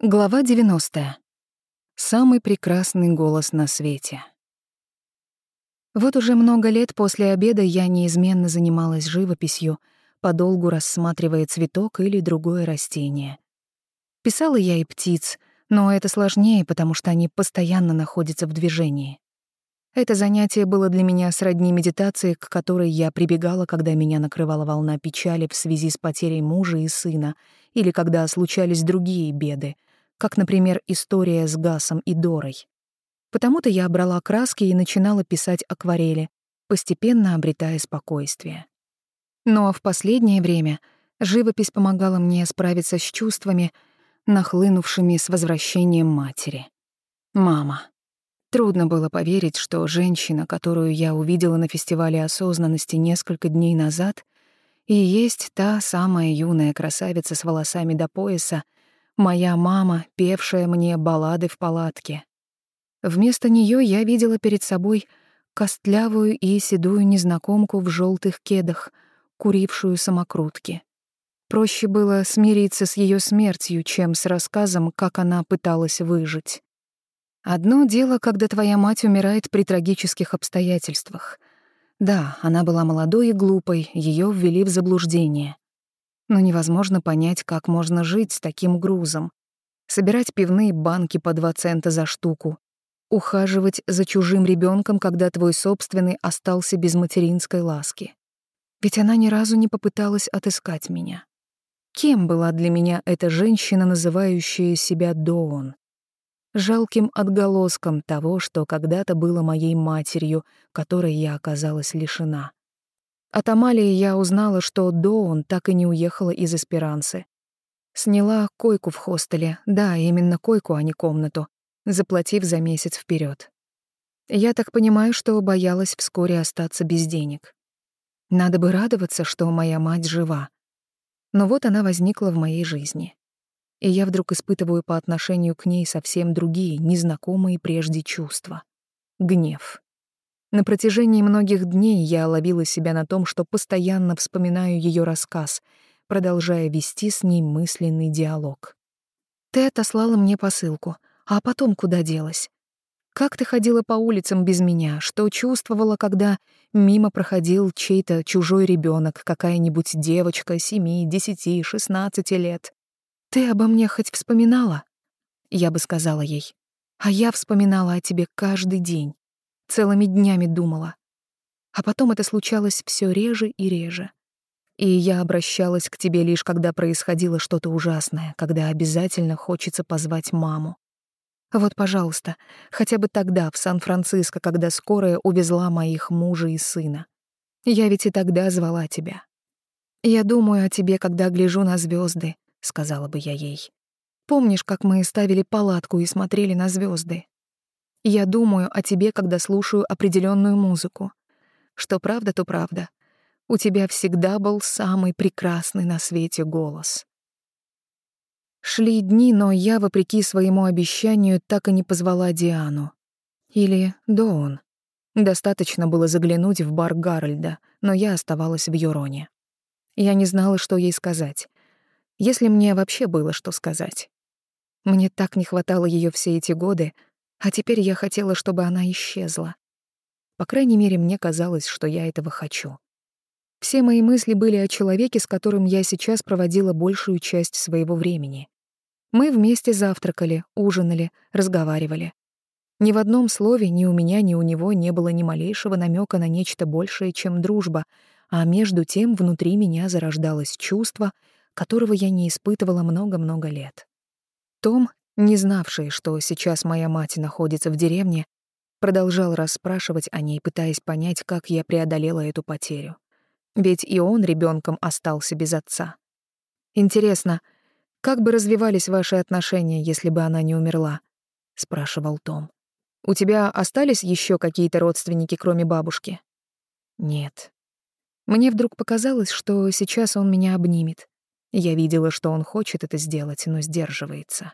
Глава 90. Самый прекрасный голос на свете. Вот уже много лет после обеда я неизменно занималась живописью, подолгу рассматривая цветок или другое растение. Писала я и птиц, но это сложнее, потому что они постоянно находятся в движении. Это занятие было для меня сродни медитации, к которой я прибегала, когда меня накрывала волна печали в связи с потерей мужа и сына, или когда случались другие беды — как, например, история с Гасом и Дорой. Потому-то я брала краски и начинала писать акварели, постепенно обретая спокойствие. Но в последнее время живопись помогала мне справиться с чувствами, нахлынувшими с возвращением матери. Мама. Трудно было поверить, что женщина, которую я увидела на фестивале осознанности несколько дней назад, и есть та самая юная красавица с волосами до пояса, Моя мама, певшая мне баллады в палатке. Вместо нее я видела перед собой костлявую и седую незнакомку в желтых кедах, курившую самокрутки. Проще было смириться с ее смертью, чем с рассказом, как она пыталась выжить. Одно дело, когда твоя мать умирает при трагических обстоятельствах. Да, она была молодой и глупой, ее ввели в заблуждение но невозможно понять, как можно жить с таким грузом. Собирать пивные банки по 2 цента за штуку, ухаживать за чужим ребенком, когда твой собственный остался без материнской ласки. Ведь она ни разу не попыталась отыскать меня. Кем была для меня эта женщина, называющая себя Доон? Жалким отголоском того, что когда-то было моей матерью, которой я оказалась лишена. От Амалии я узнала, что Доун так и не уехала из Эсперанцы. Сняла койку в хостеле, да, именно койку, а не комнату, заплатив за месяц вперед. Я так понимаю, что боялась вскоре остаться без денег. Надо бы радоваться, что моя мать жива. Но вот она возникла в моей жизни. И я вдруг испытываю по отношению к ней совсем другие, незнакомые прежде чувства. Гнев. На протяжении многих дней я ловила себя на том, что постоянно вспоминаю ее рассказ, продолжая вести с ней мысленный диалог. «Ты отослала мне посылку, а потом куда делась? Как ты ходила по улицам без меня? Что чувствовала, когда мимо проходил чей-то чужой ребенок, какая-нибудь девочка семи, десяти, шестнадцати лет? Ты обо мне хоть вспоминала?» Я бы сказала ей. «А я вспоминала о тебе каждый день целыми днями думала. А потом это случалось все реже и реже. И я обращалась к тебе лишь когда происходило что-то ужасное, когда обязательно хочется позвать маму. Вот, пожалуйста, хотя бы тогда, в Сан-Франциско, когда скорая увезла моих мужа и сына. Я ведь и тогда звала тебя. «Я думаю о тебе, когда гляжу на звезды, сказала бы я ей. «Помнишь, как мы ставили палатку и смотрели на звезды? Я думаю о тебе, когда слушаю определенную музыку. Что правда, то правда. У тебя всегда был самый прекрасный на свете голос. Шли дни, но я, вопреки своему обещанию, так и не позвала Диану. Или Доун. Достаточно было заглянуть в бар Гарольда, но я оставалась в Юроне. Я не знала, что ей сказать. Если мне вообще было что сказать. Мне так не хватало ее все эти годы — а теперь я хотела, чтобы она исчезла. По крайней мере, мне казалось, что я этого хочу. Все мои мысли были о человеке, с которым я сейчас проводила большую часть своего времени. Мы вместе завтракали, ужинали, разговаривали. Ни в одном слове ни у меня, ни у него не было ни малейшего намека на нечто большее, чем дружба, а между тем внутри меня зарождалось чувство, которого я не испытывала много-много лет. Том не знавший, что сейчас моя мать находится в деревне, продолжал расспрашивать о ней, пытаясь понять, как я преодолела эту потерю. Ведь и он ребенком остался без отца. Интересно, как бы развивались ваши отношения, если бы она не умерла? спрашивал Том. У тебя остались еще какие-то родственники, кроме бабушки? Нет. Мне вдруг показалось, что сейчас он меня обнимет. Я видела, что он хочет это сделать, но сдерживается.